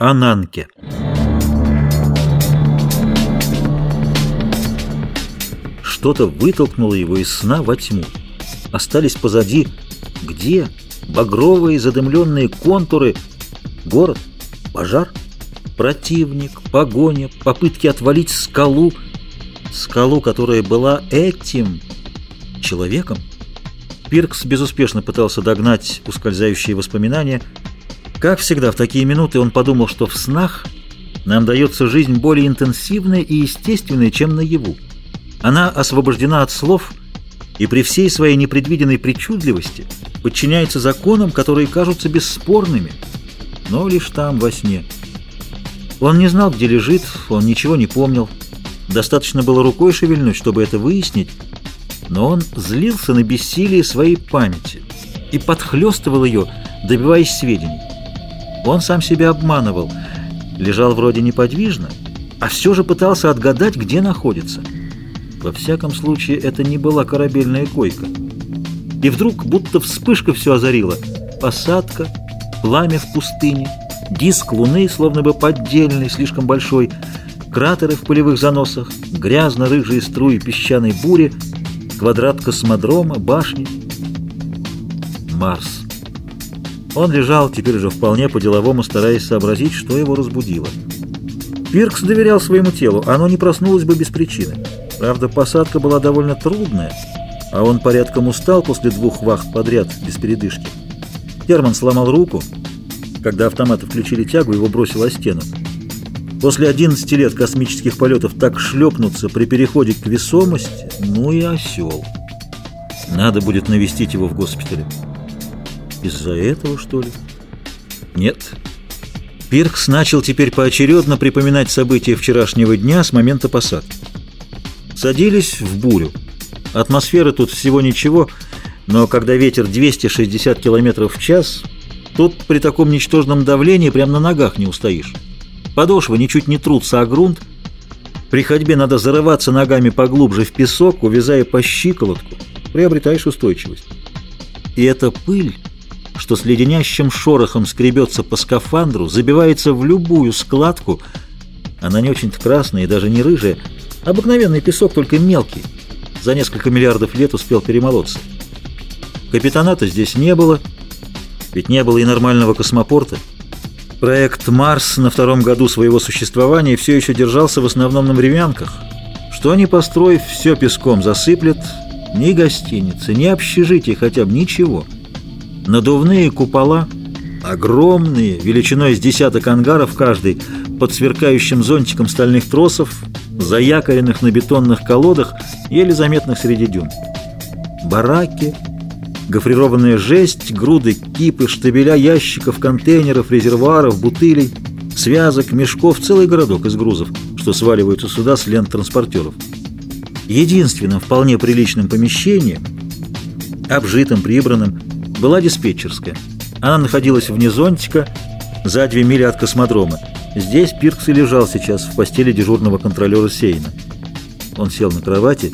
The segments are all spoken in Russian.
Ананке. Что-то вытолкнуло его из сна во тьму. Остались позади где? Багровые задымленные контуры. Город? Пожар? Противник, погоня, попытки отвалить скалу. Скалу, которая была этим человеком. Пиркс безуспешно пытался догнать ускользающие воспоминания – как всегда, в такие минуты он подумал, что в снах нам дается жизнь более интенсивная и естественная, чем наяву. Она освобождена от слов и при всей своей непредвиденной причудливости подчиняется законам, которые кажутся бесспорными, но лишь там, во сне. Он не знал, где лежит, он ничего не помнил. Достаточно было рукой шевельнуть, чтобы это выяснить, но он злился на бессилие своей памяти и подхлестывал ее, добиваясь сведений. Он сам себя обманывал. Лежал вроде неподвижно, а все же пытался отгадать, где находится. Во всяком случае, это не была корабельная койка. И вдруг, будто вспышка все озарила. Посадка, пламя в пустыне, диск луны, словно бы поддельный, слишком большой, кратеры в полевых заносах, грязно-рыжие струи песчаной бури, квадрат космодрома, башни. Марс. Он лежал теперь уже вполне по-деловому, стараясь сообразить, что его разбудило. Пиркс доверял своему телу, оно не проснулось бы без причины. Правда, посадка была довольно трудная, а он порядком устал после двух вахт подряд, без передышки. Герман сломал руку. Когда автоматы включили тягу, его бросило о стену. После 11 лет космических полетов так шлепнуться при переходе к весомости, ну и осел. Надо будет навестить его в госпитале. Из-за этого, что ли? Нет. Пиркс начал теперь поочередно припоминать события вчерашнего дня с момента посадки. Садились в бурю. Атмосфера тут всего ничего, но когда ветер 260 км в час, тут при таком ничтожном давлении прямо на ногах не устоишь. Подошвы ничуть не трутся, а грунт. При ходьбе надо зарываться ногами поглубже в песок, увязая по щиколотку. Приобретаешь устойчивость. И эта пыль что с леденящим шорохом скребется по скафандру, забивается в любую складку. Она не очень-то красная и даже не рыжая. Обыкновенный песок, только мелкий. За несколько миллиардов лет успел перемолоться. Капитаната здесь не было, ведь не было и нормального космопорта. Проект «Марс» на втором году своего существования все еще держался в основном на времянках. Что ни построив, все песком засыплет, ни гостиницы, ни общежития хотя бы, ничего – Надувные купола, огромные, величиной с десяток ангаров каждый, под сверкающим зонтиком стальных тросов, заякоренных на бетонных колодах, еле заметных среди дюн. Бараки, гофрированная жесть, груды, кипы, штабеля ящиков, контейнеров, резервуаров, бутылей, связок, мешков, целый городок из грузов, что сваливаются сюда с лент транспортеров. Единственным вполне приличным помещением, обжитым, прибранным, была диспетчерская. Она находилась вне зонтика, за две мили от космодрома. Здесь Пиркс и лежал сейчас в постели дежурного контролера Сейна. Он сел на кровати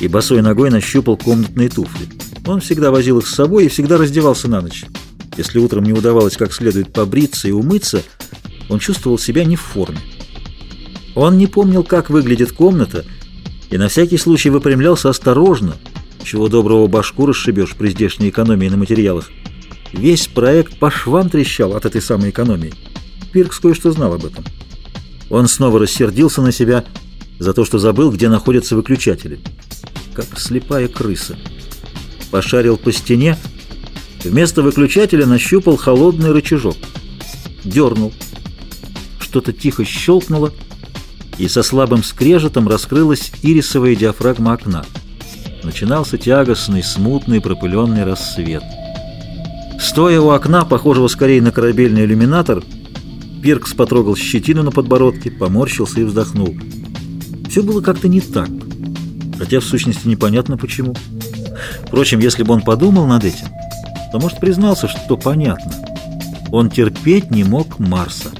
и босой ногой нащупал комнатные туфли. Он всегда возил их с собой и всегда раздевался на ночь. Если утром не удавалось как следует побриться и умыться, он чувствовал себя не в форме. Он не помнил, как выглядит комната, и на всякий случай выпрямлялся осторожно, чего доброго башку расшибешь при здешней экономии на материалах. Весь проект по швам трещал от этой самой экономии. Пиркс кое-что знал об этом. Он снова рассердился на себя за то, что забыл, где находятся выключатели. Как слепая крыса. Пошарил по стене, вместо выключателя нащупал холодный рычажок. Дернул. Что-то тихо щелкнуло, и со слабым скрежетом раскрылась ирисовая диафрагма окна начинался тягостный, смутный, пропыленный рассвет. Стоя у окна, похожего скорее на корабельный иллюминатор, Пиркс потрогал щетину на подбородке, поморщился и вздохнул. Все было как-то не так, хотя в сущности непонятно почему. Впрочем, если бы он подумал над этим, то, может, признался, что понятно. Он терпеть не мог Марса.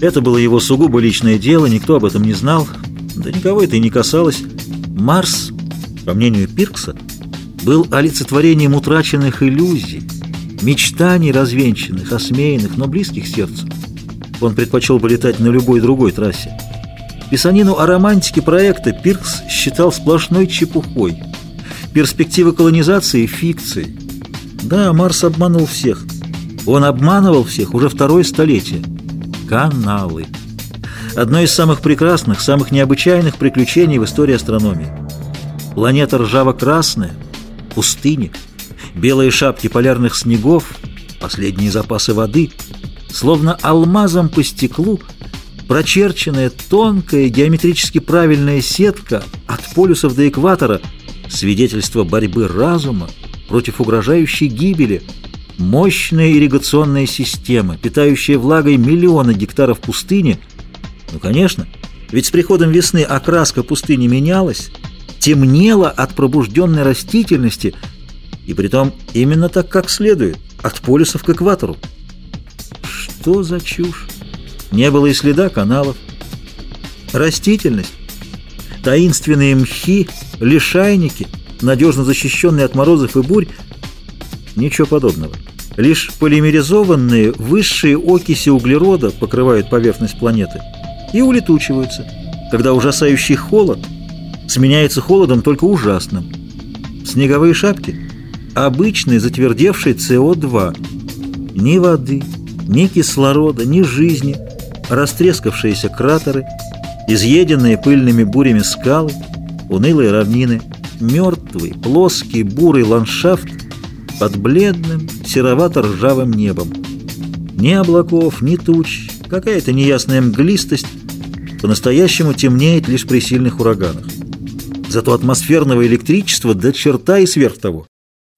Это было его сугубо личное дело, никто об этом не знал, да никого это и не касалось. Марс по мнению Пиркса, был олицетворением утраченных иллюзий, мечтаний развенчанных, осмеянных, но близких сердцу. Он предпочел бы летать на любой другой трассе. Писанину о романтике проекта Пиркс считал сплошной чепухой. Перспективы колонизации – фикцией. Да, Марс обманул всех. Он обманывал всех уже второе столетие. Каналы. Одно из самых прекрасных, самых необычайных приключений в истории астрономии. Планета ржаво-красная, пустыни, белые шапки полярных снегов, последние запасы воды, словно алмазом по стеклу – прочерченная тонкая геометрически правильная сетка от полюсов до экватора, свидетельство борьбы разума против угрожающей гибели, мощная ирригационная система, питающая влагой миллионы гектаров пустыни. Ну, конечно, ведь с приходом весны окраска пустыни менялась, темнела от пробужденной растительности, и притом именно так, как следует, от полюсов к экватору. Что за чушь? Не было и следа каналов. Растительность, таинственные мхи, лишайники, надежно защищенные от морозов и бурь – ничего подобного. Лишь полимеризованные высшие окиси углерода покрывают поверхность планеты и улетучиваются, когда ужасающий холод сменяется холодом только ужасным. Снеговые шапки – обычный затвердевший СО2. Ни воды, ни кислорода, ни жизни – растрескавшиеся кратеры, изъеденные пыльными бурями скалы, унылые равнины, мертвый, плоский, бурый ландшафт под бледным, серовато-ржавым небом. Ни облаков, ни туч, какая-то неясная мглистость по-настоящему темнеет лишь при сильных ураганах. Зато атмосферного электричества до черта и сверх того.